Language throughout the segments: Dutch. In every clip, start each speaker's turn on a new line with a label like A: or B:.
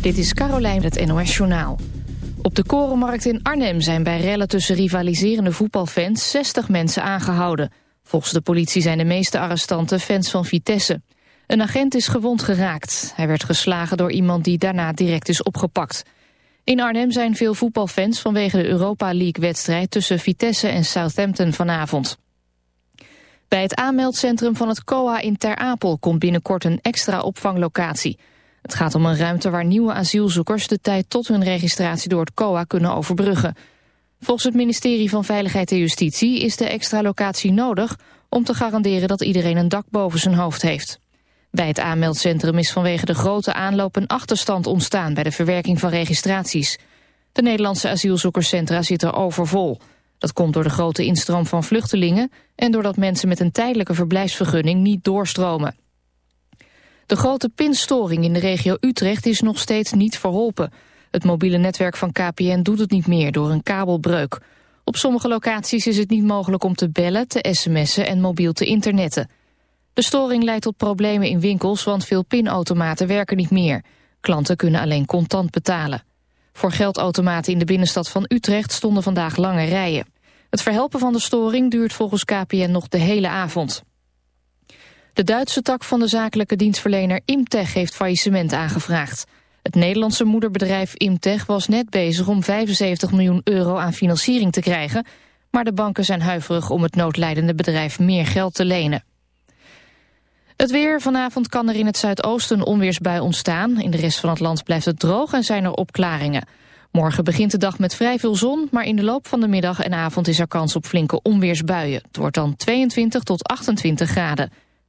A: Dit is Carolijn het NOS Journaal. Op de Korenmarkt in Arnhem zijn bij rellen tussen rivaliserende voetbalfans 60 mensen aangehouden. Volgens de politie zijn de meeste arrestanten fans van Vitesse. Een agent is gewond geraakt. Hij werd geslagen door iemand die daarna direct is opgepakt. In Arnhem zijn veel voetbalfans vanwege de Europa League-wedstrijd... tussen Vitesse en Southampton vanavond. Bij het aanmeldcentrum van het COA in Ter Apel... komt binnenkort een extra opvanglocatie. Het gaat om een ruimte waar nieuwe asielzoekers... de tijd tot hun registratie door het COA kunnen overbruggen. Volgens het ministerie van Veiligheid en Justitie... is de extra locatie nodig om te garanderen dat iedereen een dak boven zijn hoofd heeft. Bij het aanmeldcentrum is vanwege de grote aanloop een achterstand ontstaan bij de verwerking van registraties. De Nederlandse asielzoekerscentra zitten overvol. Dat komt door de grote instroom van vluchtelingen en doordat mensen met een tijdelijke verblijfsvergunning niet doorstromen. De grote pinstoring in de regio Utrecht is nog steeds niet verholpen. Het mobiele netwerk van KPN doet het niet meer door een kabelbreuk. Op sommige locaties is het niet mogelijk om te bellen, te sms'en en mobiel te internetten. De storing leidt tot problemen in winkels, want veel pinautomaten werken niet meer. Klanten kunnen alleen contant betalen. Voor geldautomaten in de binnenstad van Utrecht stonden vandaag lange rijen. Het verhelpen van de storing duurt volgens KPN nog de hele avond. De Duitse tak van de zakelijke dienstverlener Imtech heeft faillissement aangevraagd. Het Nederlandse moederbedrijf Imtech was net bezig om 75 miljoen euro aan financiering te krijgen, maar de banken zijn huiverig om het noodlijdende bedrijf meer geld te lenen. Het weer. Vanavond kan er in het zuidoosten een onweersbui ontstaan. In de rest van het land blijft het droog en zijn er opklaringen. Morgen begint de dag met vrij veel zon, maar in de loop van de middag en avond is er kans op flinke onweersbuien. Het wordt dan 22 tot 28 graden.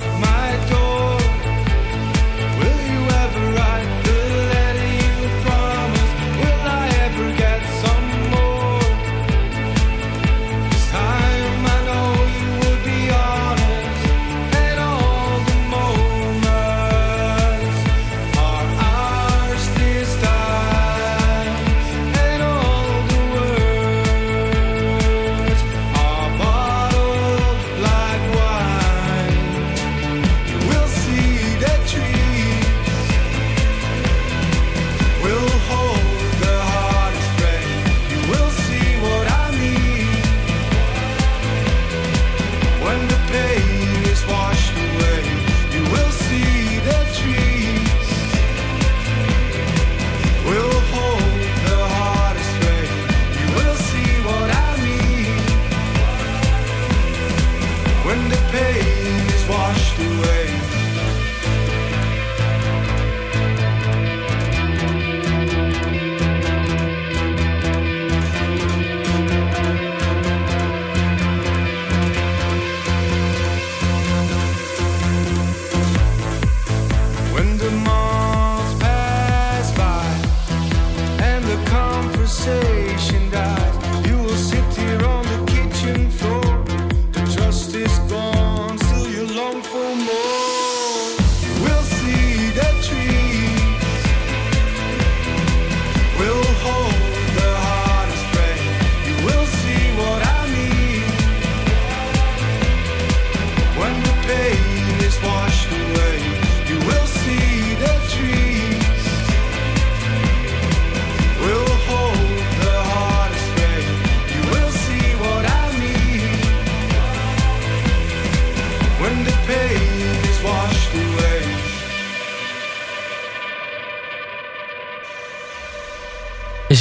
B: my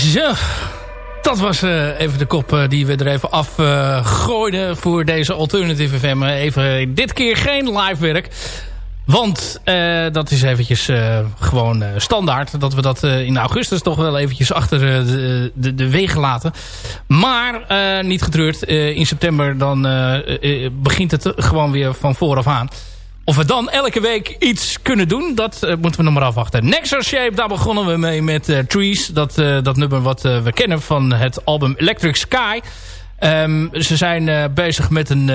B: Zo, dat was uh, even de kop uh, die we er even afgooiden uh, voor deze Alternative FM. Even dit keer geen live werk. Want dat is eventjes gewoon standaard. Dat we dat in augustus toch wel eventjes achter de, de, de laten. Maar niet getreurd. in september dan begint het gewoon weer van vooraf aan. Of we dan elke week iets kunnen doen, dat uh, moeten we nog maar afwachten. Nexus Shape, daar begonnen we mee met uh, Trees. Dat, uh, dat nummer wat we kennen van het album Electric Sky. Um, ze zijn bezig met een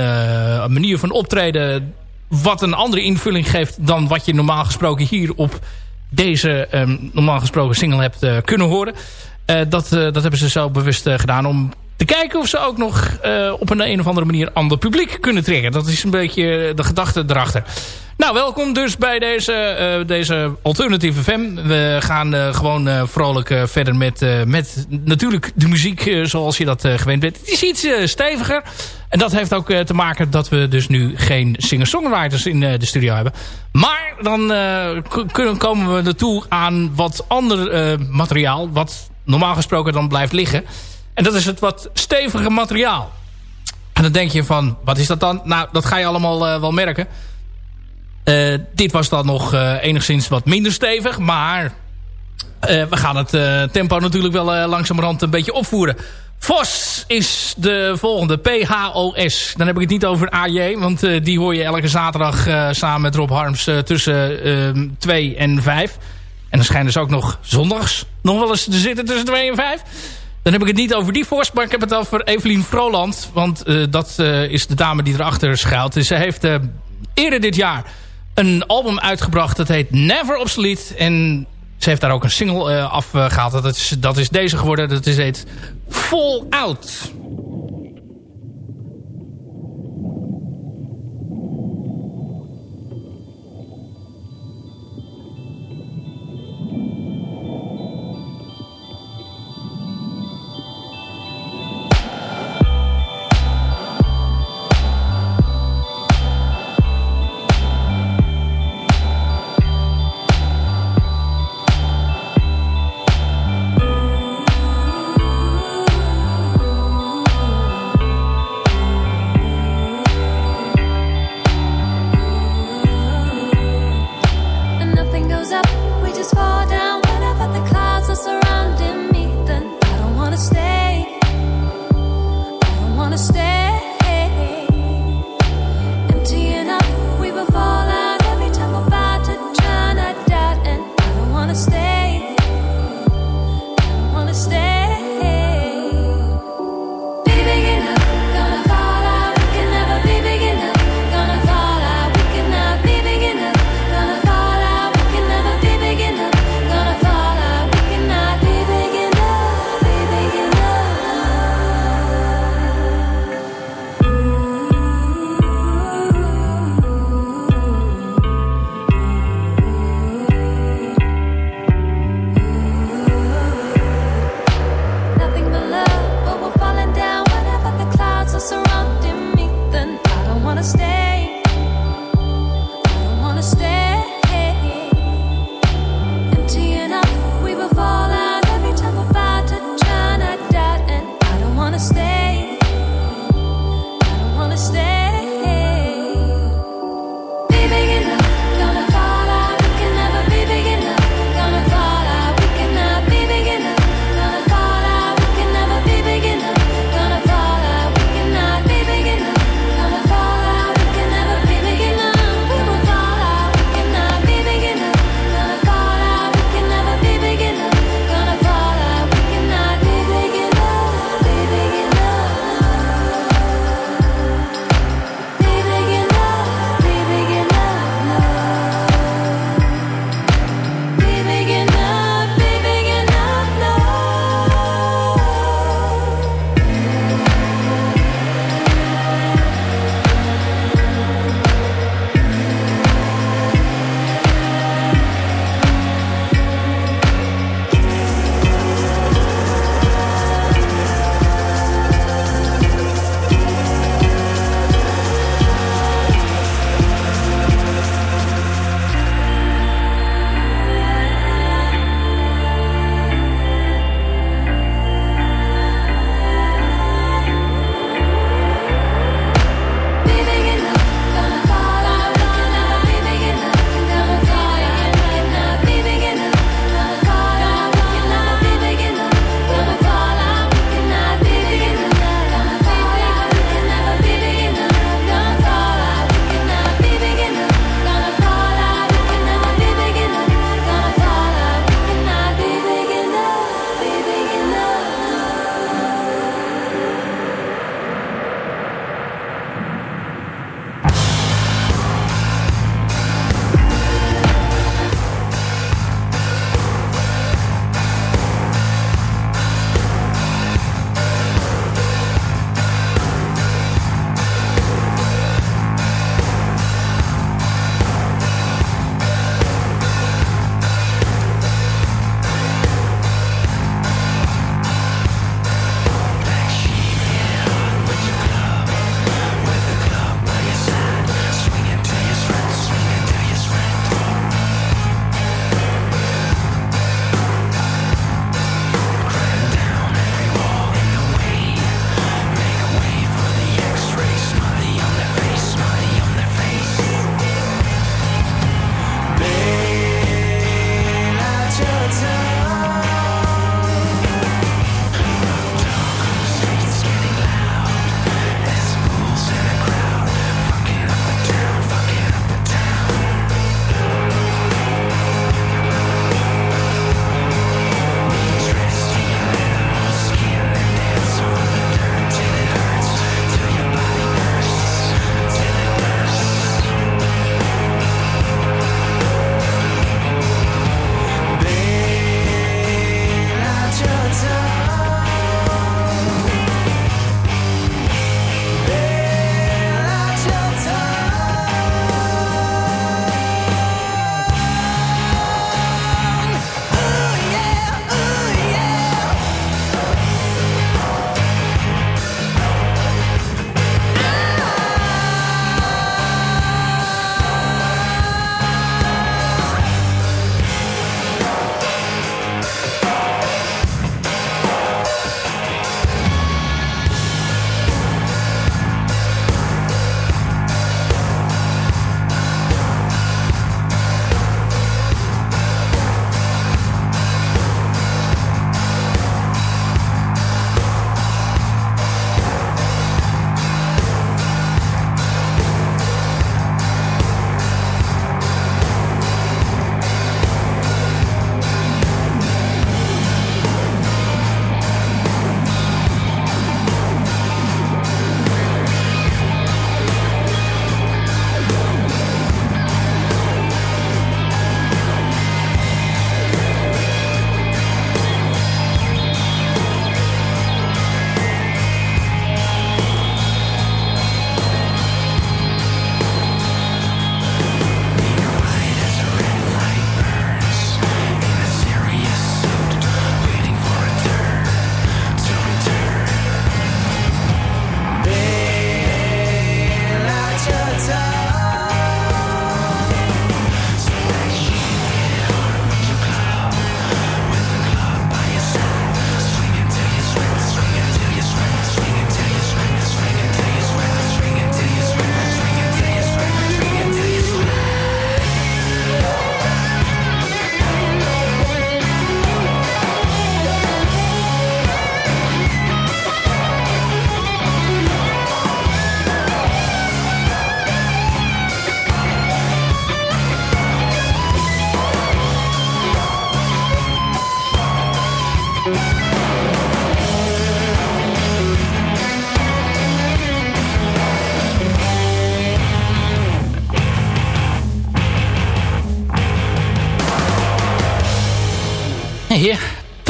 B: manier van optreden... wat een andere invulling geeft dan wat je normaal gesproken hier op deze um, normaal gesproken single hebt kunnen horen. dat, dat hebben ze zo bewust gedaan om te kijken of ze ook nog uh, op een, een of andere manier ander publiek kunnen trekken. Dat is een beetje de gedachte erachter. Nou, welkom dus bij deze, uh, deze alternatieve FM. We gaan gewoon vrolijk verder met, met natuurlijk de muziek zoals je dat gewend bent. Het is iets steviger. En dat heeft ook te maken dat we dus nu geen singer-songwriters in de studio hebben. Maar dan kunnen, komen we naartoe aan wat ander materiaal. Wat normaal gesproken dan blijft liggen. En dat is het wat stevige materiaal. En dan denk je van, wat is dat dan? Nou, dat ga je allemaal uh, wel merken. Uh, dit was dan nog uh, enigszins wat minder stevig. Maar we gaan het tempo natuurlijk wel langzamerhand een beetje opvoeren. VOS is de volgende. P-H-O-S. Dan heb ik het niet over AJ. Want die hoor je elke zaterdag samen met Rob Harms tussen 2 en 5. En dan schijnen ze ook nog zondags nog wel eens te zitten tussen 2 en 5. Dan heb ik het niet over die Forst, maar ik heb het over Evelien Vroland. Want uh, dat uh, is de dame die erachter schuilt. Dus ze heeft uh, eerder dit jaar een album uitgebracht. Dat heet Never Obsolete. En ze heeft daar ook een single afgehaald. Dat is, dat is deze geworden. Dat is het Fall Out.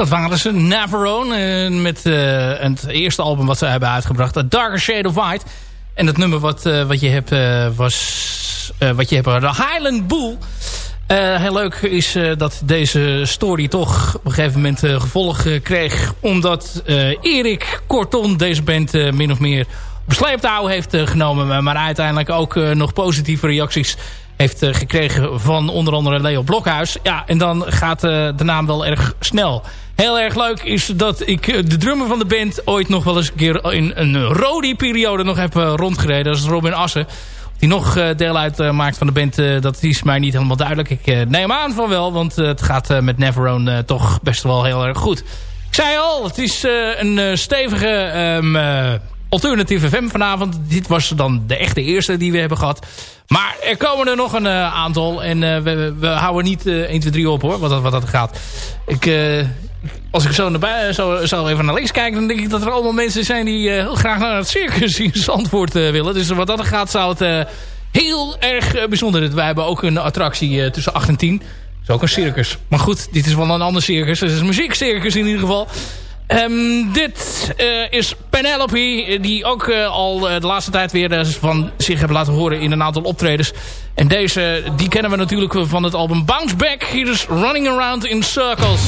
B: Dat waren ze. Navarone. Uh, met uh, het eerste album wat ze hebben uitgebracht. A Darker Shade of White. En het nummer wat, uh, wat je hebt was... wat je hebt, de Highland Bull. heel leuk is dat deze story toch op een gegeven moment gevolg kreeg. Omdat Erik Korton deze band min of meer op sleeptouw heeft genomen. Maar uiteindelijk ook nog positieve reacties heeft uh, gekregen van onder andere Leo Blokhuis. Ja, en dan gaat uh, de naam wel erg snel. Heel erg leuk is dat ik uh, de drummer van de band ooit nog wel eens een keer in een Rodi-periode nog heb rondgereden. Dat is Robin Assen. Die nog deel uitmaakt van de band, dat is mij niet helemaal duidelijk. Ik neem aan van wel, want het gaat met Neverone toch best wel heel erg goed. Ik zei al, het is een stevige um, alternatieve FM vanavond. Dit was dan de echte eerste die we hebben gehad. Maar er komen er nog een aantal. En we, we, houden niet uh, 1, 2, 3 op hoor, wat dat, wat dat gaat. Ik, als ik zo, naar, zo, zo even naar links kijk... dan denk ik dat er allemaal mensen zijn die heel graag naar het circus in Zandvoort willen. Dus wat dat gaat zou het heel erg bijzonder. Wij hebben ook een attractie tussen 8 en 10. Dat is ook een circus. Maar goed, dit is wel een ander circus. Het is een muziekcircus in ieder geval. Um, dit uh, is Penelope, die ook uh, al uh, de laatste tijd weer van zich hebben laten horen in een aantal optredens. En deze, die kennen we natuurlijk van het album Bounce Back. Hier is Running Around in Circles.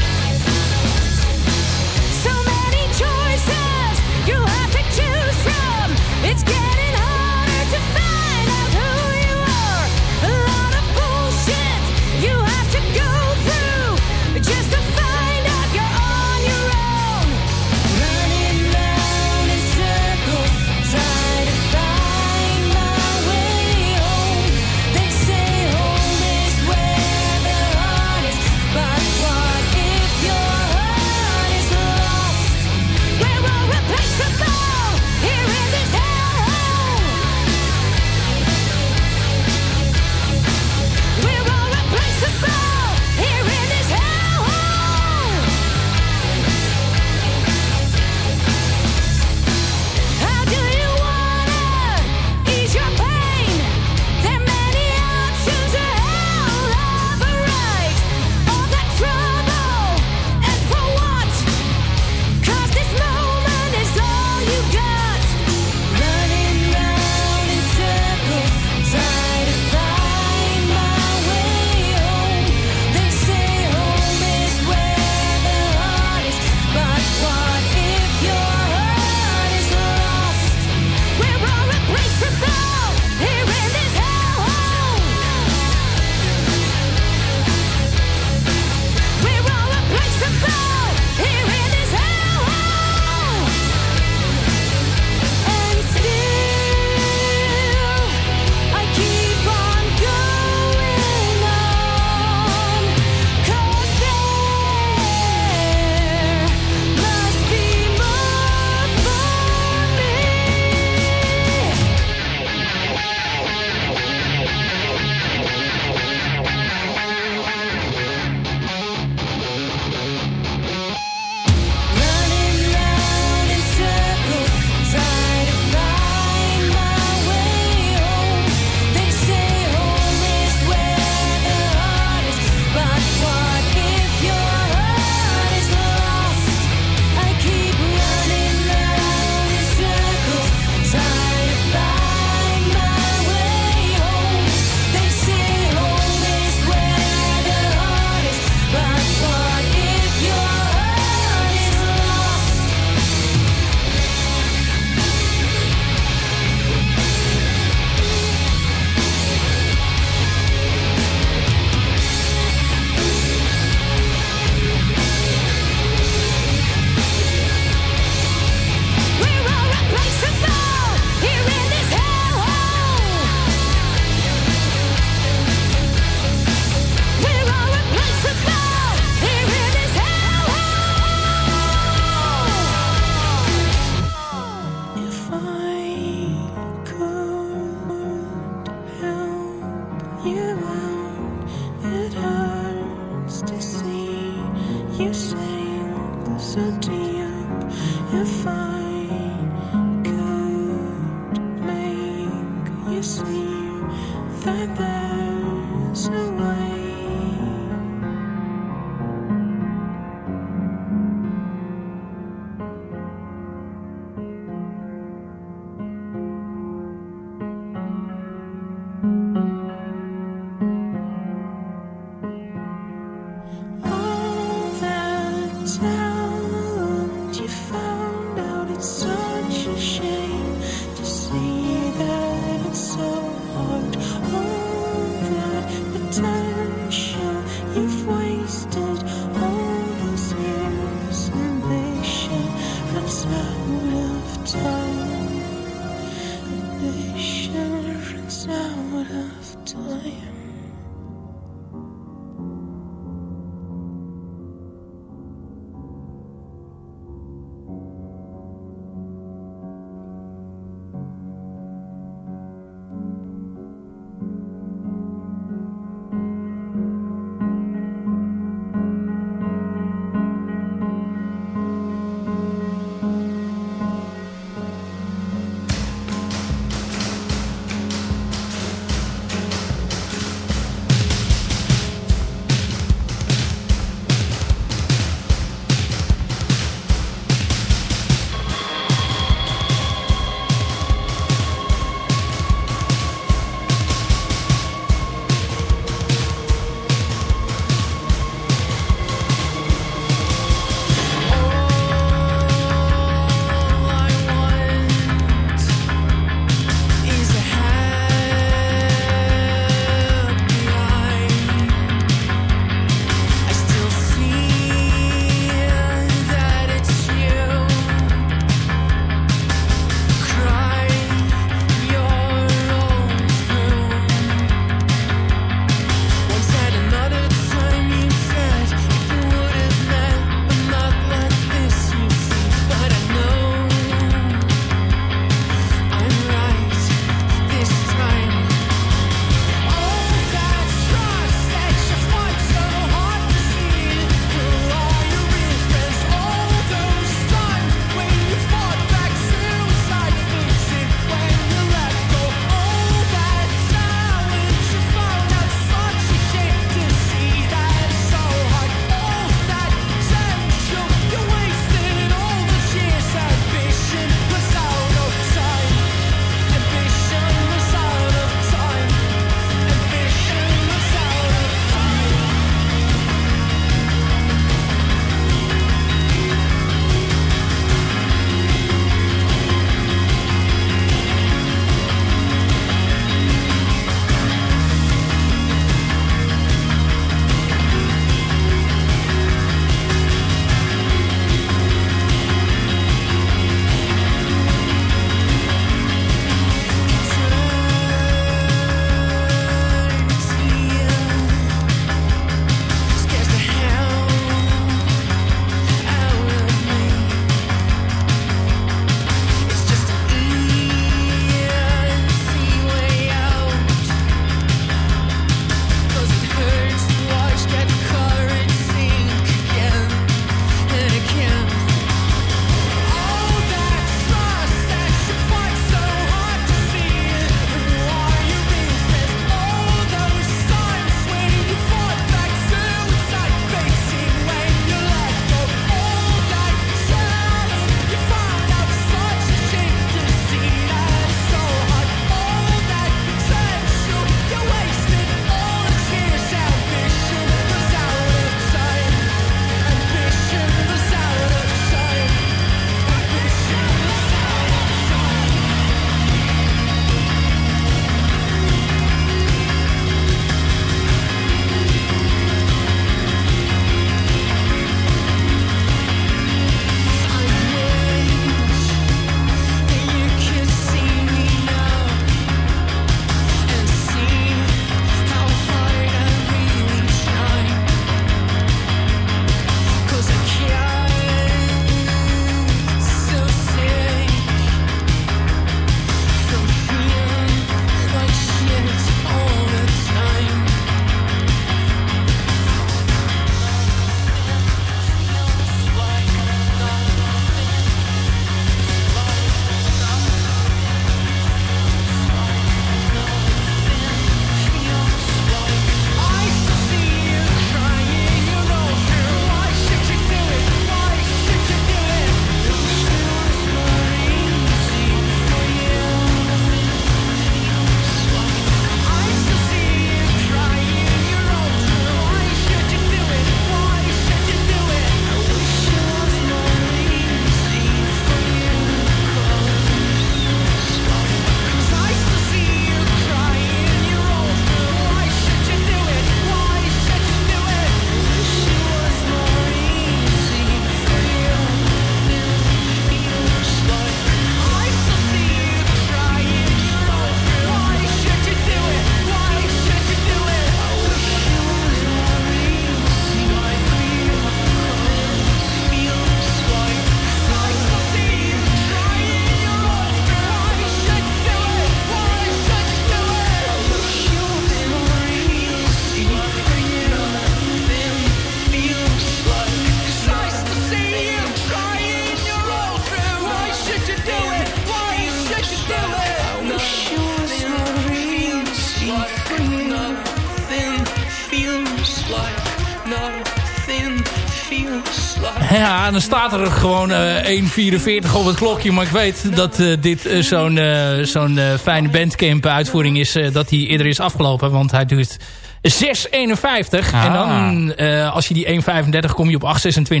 B: Gewoon uh, 1.44 op het klokje. Maar ik weet dat dit zo'n zo'n fijne bandcamp uitvoering is. dat die eerder is afgelopen. Want hij duurt 6,51. Ah. En dan, uh, als je die 1,35 kom je op 8,26.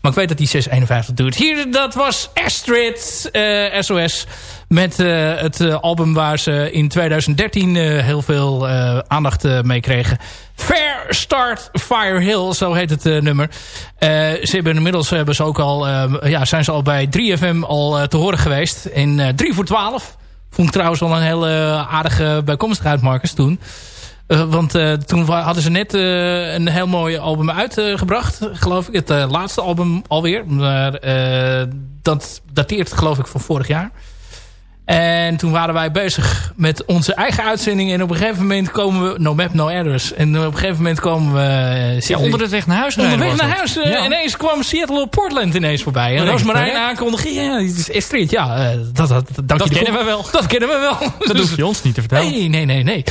B: Maar ik weet dat die 6,51 doet. Hier, dat was Astrid uh, SOS. Met uh, het album waar ze in 2013 heel veel aandacht mee kregen. Fair Start Fire Hill, zo heet het nummer. ze hebben inmiddels hebben ze ook al, ja, zijn ze al bij 3FM al te horen geweest. In 3 voor 12. Vond ik trouwens wel een hele aardige bijkomstigheid, Marcus, toen. Uh, want uh, toen hadden ze net uh, een heel mooi album uitgebracht, geloof ik. Het laatste album alweer. Maar dat dateert geloof ik van vorig jaar. En toen waren wij bezig met onze eigen uitzending. En op een gegeven moment komen we... No map, no address. En op een gegeven moment komen we...
C: Uh, ja, onder de weg naar huis.
B: Onderweg naar huis. Uh, Ineens kwam Seattle op Portland ineens voorbij. En Roosmarijn aankondigde... Ja, het is Estrid. Ja, uh, dat, dat,
C: dat, dat kennen we wel.
B: Dat kennen we wel.
C: Dat hoef je ons niet te vertellen.
B: Nee, nee, nee. nee.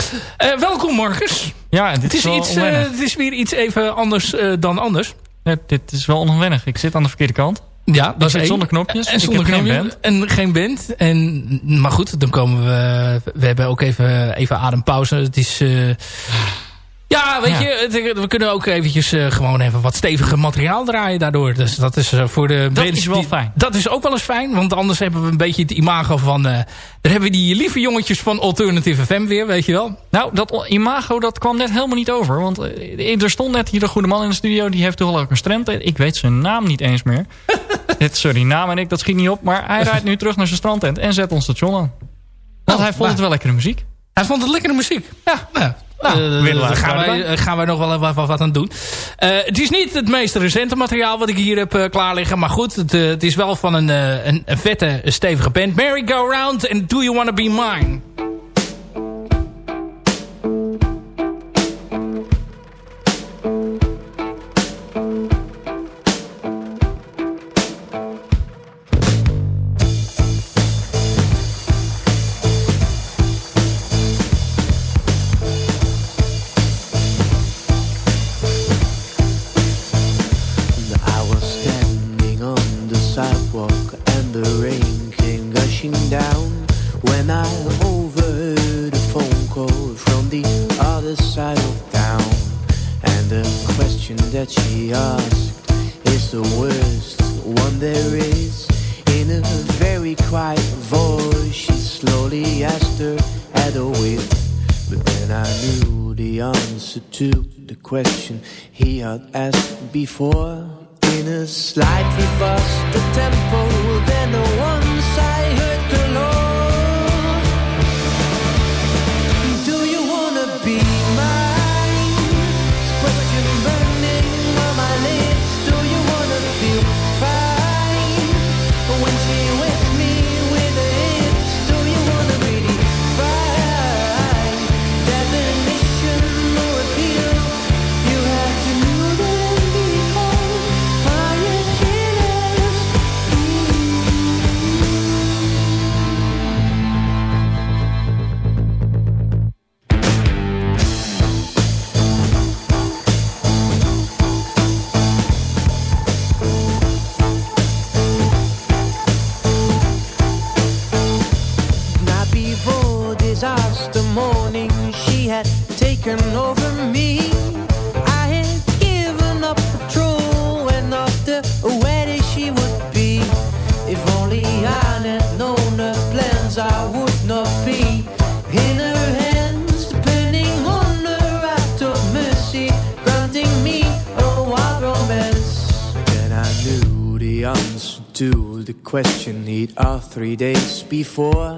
B: welkom Marcus.
C: Ja, dit
B: het is,
C: is
B: iets, Het is weer iets even anders dan anders.
C: Ja, dit is wel onwennig. Ik zit aan de verkeerde kant.
B: Ja, dat is
C: zonder knopjes.
B: En zonder knopjes. Geen band. En geen band. En, maar goed, dan komen we... We hebben ook even, even adempauze. Het is... Uh, ja, weet je, we kunnen ook eventjes uh, gewoon even wat steviger materiaal draaien daardoor. Dus dat is uh, voor de
C: Dat is wel fijn.
B: Dat is ook wel eens fijn, want anders hebben we een beetje het imago van... Uh, daar hebben we die lieve jongetjes van Alternative FM weer, weet je wel.
C: Nou, dat imago, dat kwam net helemaal niet over. Want er stond net hier een goede man in de studio, die heeft toch ook een strand. Ik weet zijn naam niet eens meer. Sorry, naam en ik, dat schiet niet op. Maar hij rijdt nu terug naar zijn strandtent en zet ons station aan. Want oh, hij vond het wel lekkere muziek.
B: Hij vond het lekkere muziek?
C: Ja.
B: nou nou, uh, gaan, wij, gaan wij nog wel wat, wat, wat aan doen. Uh, het is niet het meest recente materiaal wat ik hier heb klaar liggen. Maar goed, het, het is wel van een, een, een vette, stevige band. Mary Go Round en Do You Wanna Be Mine.
D: Days before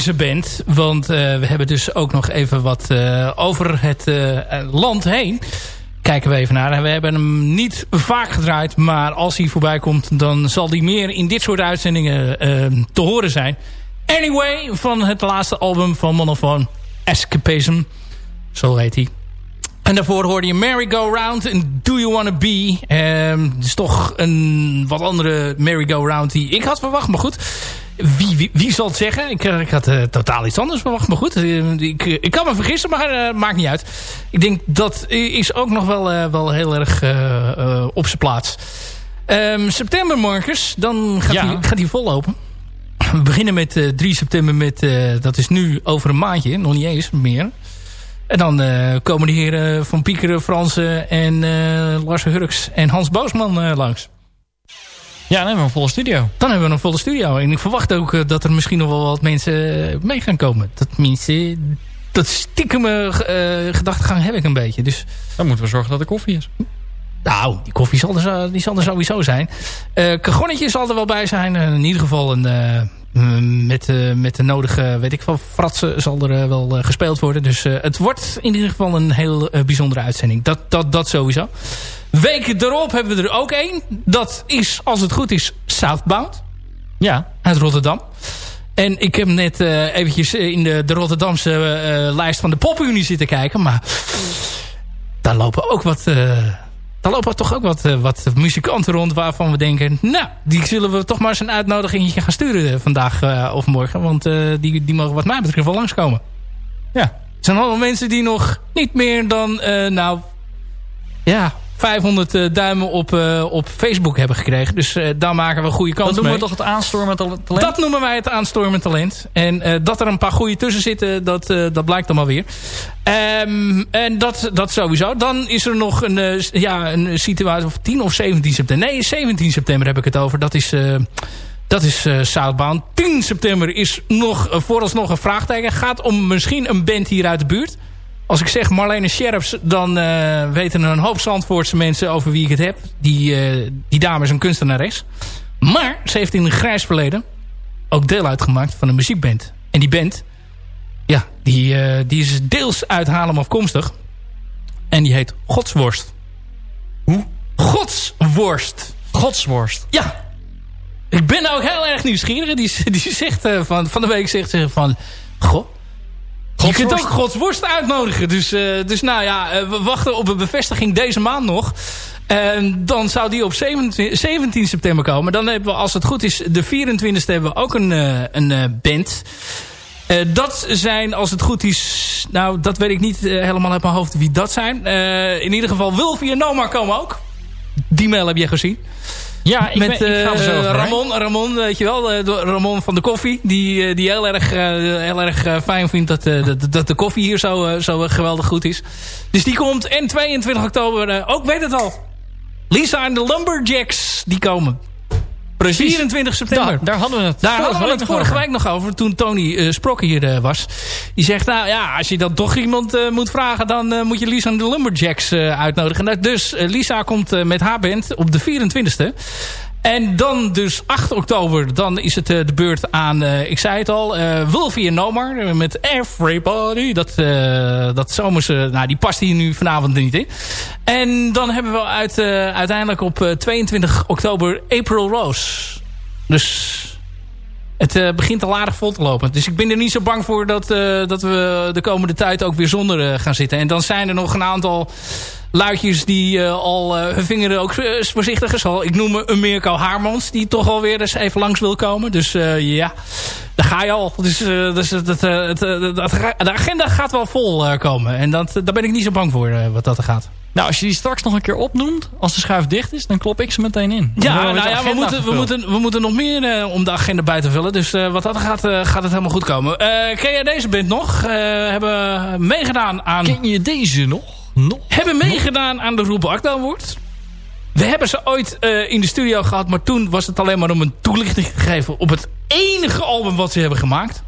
B: Belgische band. Want we hebben dus ook nog even wat over het land heen kijken we even naar. We hebben hem niet vaak gedraaid, maar als hij voorbij komt... dan zal hij meer in dit soort uitzendingen te horen zijn. Anyway, van het laatste album van Monophone, Escapism. Zo heet hij. En daarvoor hoorde je Merry Go Round en Do You Wanna Be. Um, het is toch een wat andere Merry Go Round die ik had verwacht, maar goed. Wie, wie, wie, zal het zeggen? Ik, ik had uh, totaal iets anders verwacht. Maar goed, uh, ik, ik kan me vergissen, maar uh, maakt niet uit. Ik denk dat is ook nog wel, wel heel erg op zijn plaats. Um, september, Marcus. Dan gaat, hij, vollopen. We beginnen met 3 september. Met, dat is nu over een maandje. Nog niet eens meer. En dan komen de heren Van Piekeren, Fransen en Lars Hurks en Hans Boosman langs.
C: Ja, dan hebben we een volle studio.
B: Dan hebben we een volle studio. En ik verwacht ook uh, dat er misschien nog wel wat mensen uh, mee gaan komen. Dat mensen... Dat stiekem uh, gedachtegang heb ik een beetje. Dus,
C: dan moeten we zorgen dat er koffie is.
B: Nou, die koffie zal er, die zal er sowieso zijn. Uh, Cagonnetje zal er wel bij zijn. in ieder geval een, met, met de nodige, weet ik wel, fratsen zal er wel gespeeld worden. Dus het wordt in ieder geval een heel bijzondere uitzending. Dat, dat, dat sowieso. Weken erop hebben we er ook één. Dat is, als het goed is, Southbound.
C: Ja.
B: Uit Rotterdam. En ik heb net uh, eventjes in de, de Rotterdamse uh, lijst van de popunie zitten kijken. Maar daar lopen ook wat... Uh, daar lopen toch ook wat, wat muzikanten rond waarvan we denken... Nou, die zullen we toch maar eens een uitnodiging gaan sturen vandaag of morgen. Want die, die mogen wat mij betreft wel langskomen. Ja. Het zijn allemaal mensen die nog niet meer dan... nou, ja, 500 uh, eh, duimen op, uh, op Facebook hebben gekregen. Dus uh, daar maken we goede kans
C: Dat noemen
B: mee.
C: we toch het aanstormend talent?
B: Dat noemen wij het aanstormend talent. En dat er een paar goede tussen zitten, dat, dat blijkt dan maar weer. Um, en dat, dat sowieso. Dan is er nog een, ja, een situatie of 10 of 17 september. Nee, 17 september heb ik het over. Dat is... Dat is uh, Southbound. 10 september is nog, uh, vooralsnog een vraagteken. Gaat om misschien een band hier uit de buurt. Als ik zeg Marlene Scherps, dan uh, weten een hoop Zandvoortse mensen over wie ik het heb. Die, uh, die dame is een kunstenares. Maar ze heeft in een grijs verleden ook deel uitgemaakt van een muziekband. En die band, ja, die, uh, die is deels uit Haarlem afkomstig. En die heet Godsworst.
C: Hoe?
B: Godsworst.
C: Godsworst.
B: Ja. Ik ben ook heel erg nieuwsgierig. Die, die zegt van, van de week zegt ze van... Goh, je kunt ook godsworst uitnodigen. Dus, uh, dus nou ja, uh, we wachten op een bevestiging deze maand nog. En dan zou die op 17, 17 september komen. Dan hebben we, als het goed is, de 24e hebben we ook een, uh, een band. dat zijn, als het goed is... Nou, dat weet ik niet helemaal uit mijn hoofd wie dat zijn. in ieder geval, Wilfie en Noma komen ook. Die mail heb je gezien.
C: Ja, ik,
B: met
C: ben, ik ga
B: uh, Ramon, Ramon, weet je wel, uh, Ramon van de koffie. Die, uh, die heel erg, heel erg fijn vindt dat, dat, dat de koffie hier zo, zo geweldig goed is. Dus die komt. En 22 oktober, ook weet het al. Lisa en de Lumberjacks, die komen.
C: Precies.
B: 24 september.
C: Da daar hadden we het,
B: daar hadden we het vorige week nog over. Toen Tony uh, Sprok hier uh, was. Die zegt, nou ja, als je dan toch iemand uh, moet vragen... dan moet je Lisa en de Lumberjacks uitnodigen. Dus Lisa komt met haar band op de 24e. En dan dus 8 oktober, dan is het de beurt aan, ik zei het al, Wolfie en Nomar met Everybody. Dat, dat zomerse, nou die past hier nu vanavond niet in. En dan hebben we uit, uiteindelijk op 22 oktober April Rose. Dus het begint al aardig vol te lopen. Dus ik ben er niet zo bang voor dat, dat we de komende tijd ook weer zonder gaan zitten. En dan zijn er nog een aantal luidjes die al hun vingeren ook voorzichtig is. Ik noem een Mirko Haarmans die toch alweer eens even langs wil komen. Dus ja, daar ga je al. Dus, dus het, de agenda gaat wel vol komen. En dat, daar ben ik niet zo bang voor wat dat er gaat.
C: Nou, als je die straks nog een keer opnoemt, als de schuif dicht is, dan klop ik ze meteen in.
B: Ja, nou ja, we moeten, we, moeten, we moeten nog meer uh, om de agenda bij te vullen. Dus uh, wat dat gaat, uh, gaat het helemaal goed komen. ken jij deze band nog? hebben meegedaan aan...
C: Ken je deze nog? Nog?
B: Hebben meegedaan nog? aan de Roep Akda Award. We hebben ze ooit in de studio gehad, maar toen was het alleen maar om een toelichting te geven op het enige album wat ze hebben gemaakt.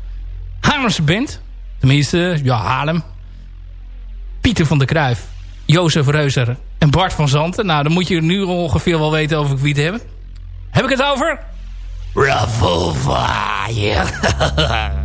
B: Haarlemse band. Tenminste, ja, Haarlem. Pieter van der Kruijf Jozef Reuzer en Bart van Zanten. Nou, dan moet je nu ongeveer wel weten over wie het hebben. Heb ik het over? Ravolva, yeah.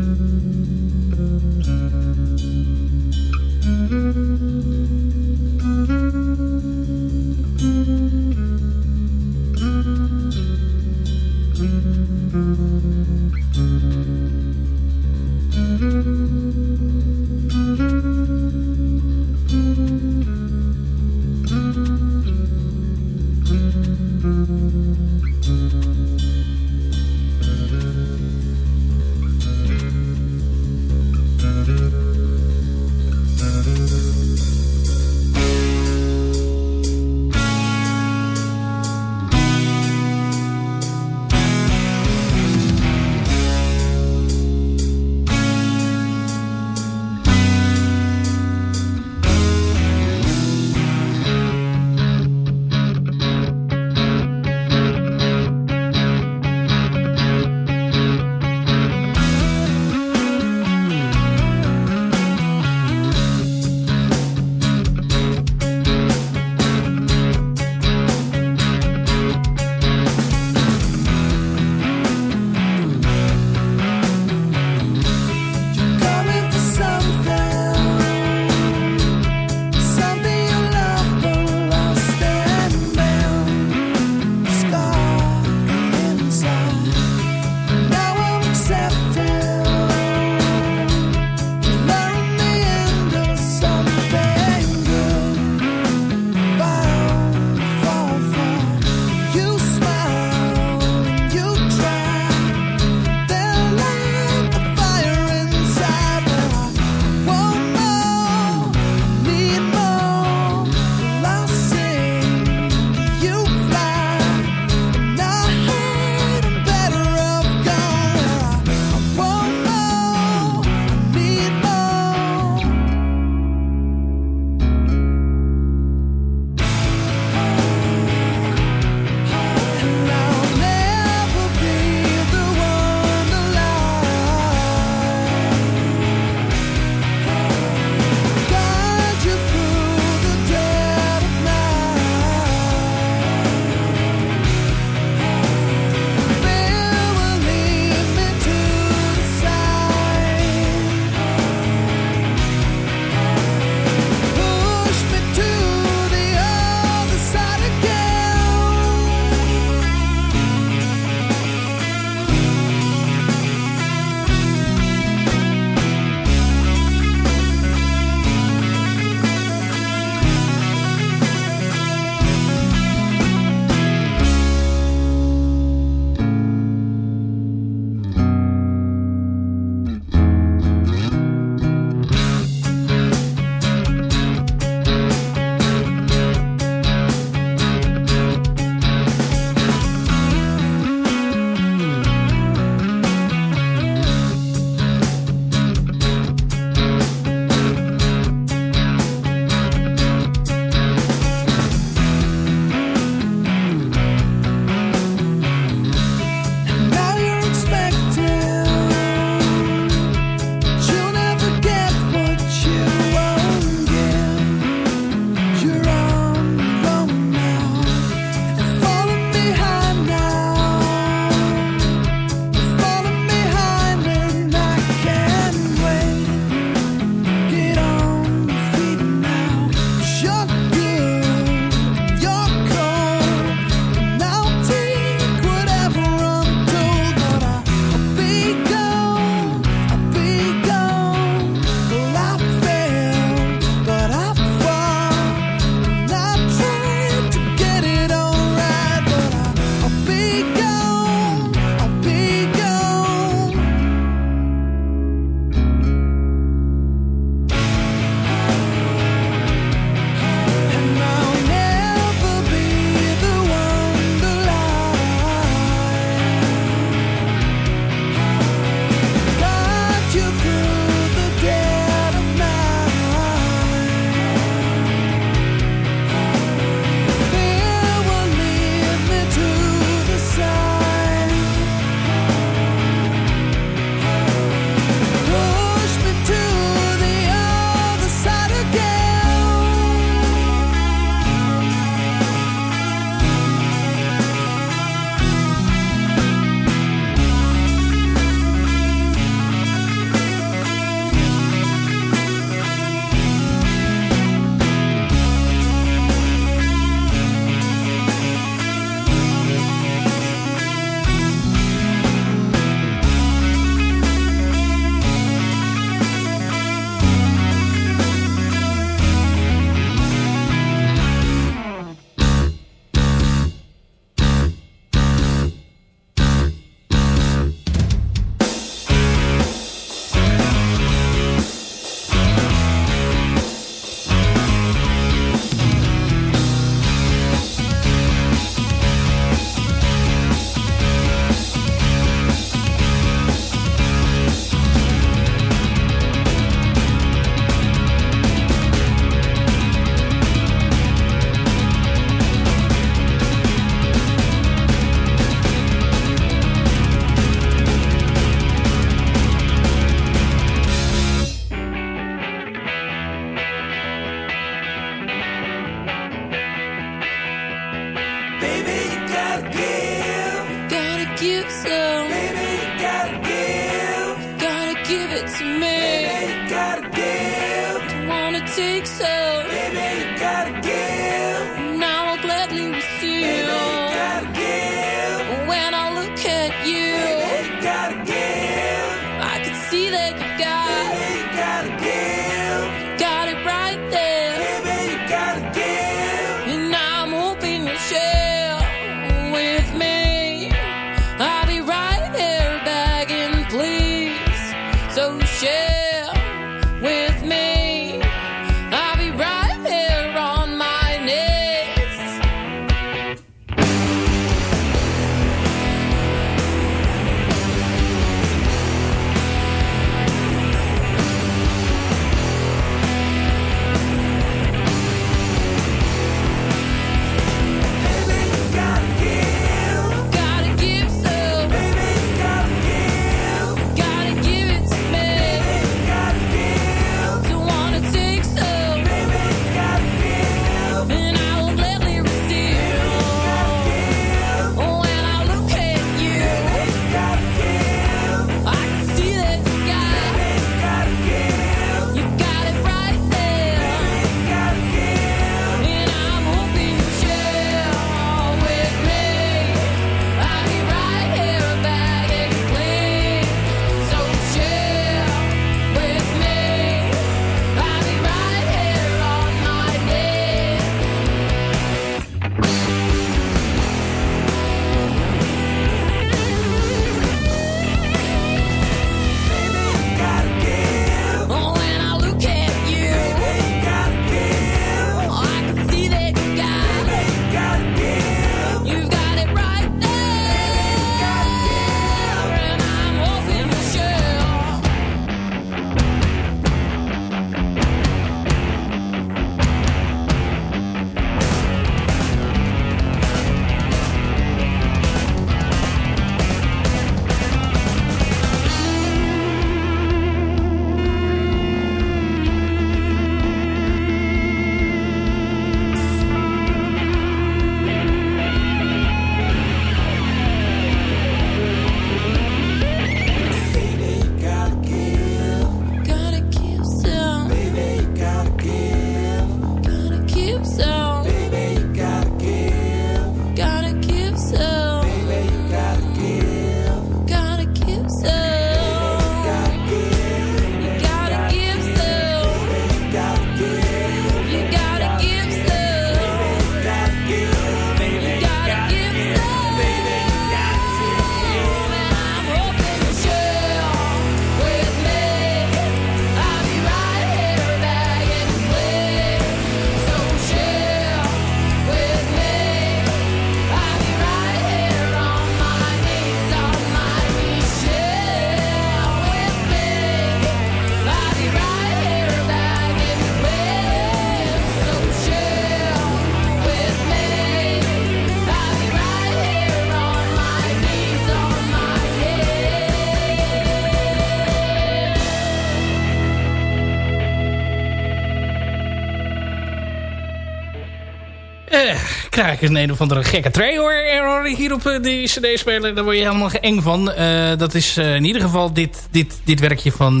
B: Krijg ik een een of andere gekke trailer error hier op eh, die cd-speler. Daar word je helemaal eng van. Eh, dat is eh, in ieder geval dit, dit, dit werkje van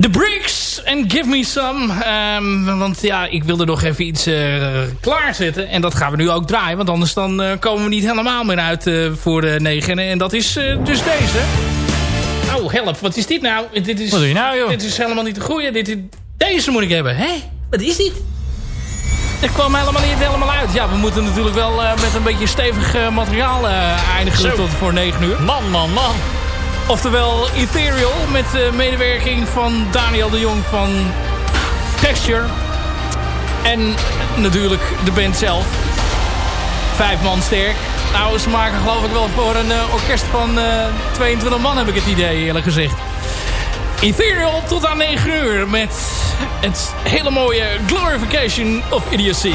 B: The Bricks and Give Me Some. Ehm, want ja, ik wilde nog even iets eh, klaarzetten. En dat gaan we nu ook draaien. Want anders dan komen we niet helemaal meer uit voor de negen. En dat is dus deze. Oh, help. Wat is dit nou? Dit is,
C: Wat doe je nou, joh?
B: Dit is helemaal niet de goede. Dit, deze moet ik hebben. Hé? Wat is dit? Het kwam helemaal niet helemaal uit. Ja, we moeten natuurlijk wel eh, met een beetje stevig eh, materiaal eh, eindigen
C: Zo.
B: tot voor 9 uur.
C: Man, man, man.
B: Oftewel Ethereal met de medewerking van Daniel de Jong van Texture. En natuurlijk de band zelf. Vijf man sterk. Nou, ze maken geloof ik wel voor een orkest van eh 22 man heb ik het idee eerlijk gezegd. Ethereal tot aan 9 uur met het hele mooie Glorification of Idiocy.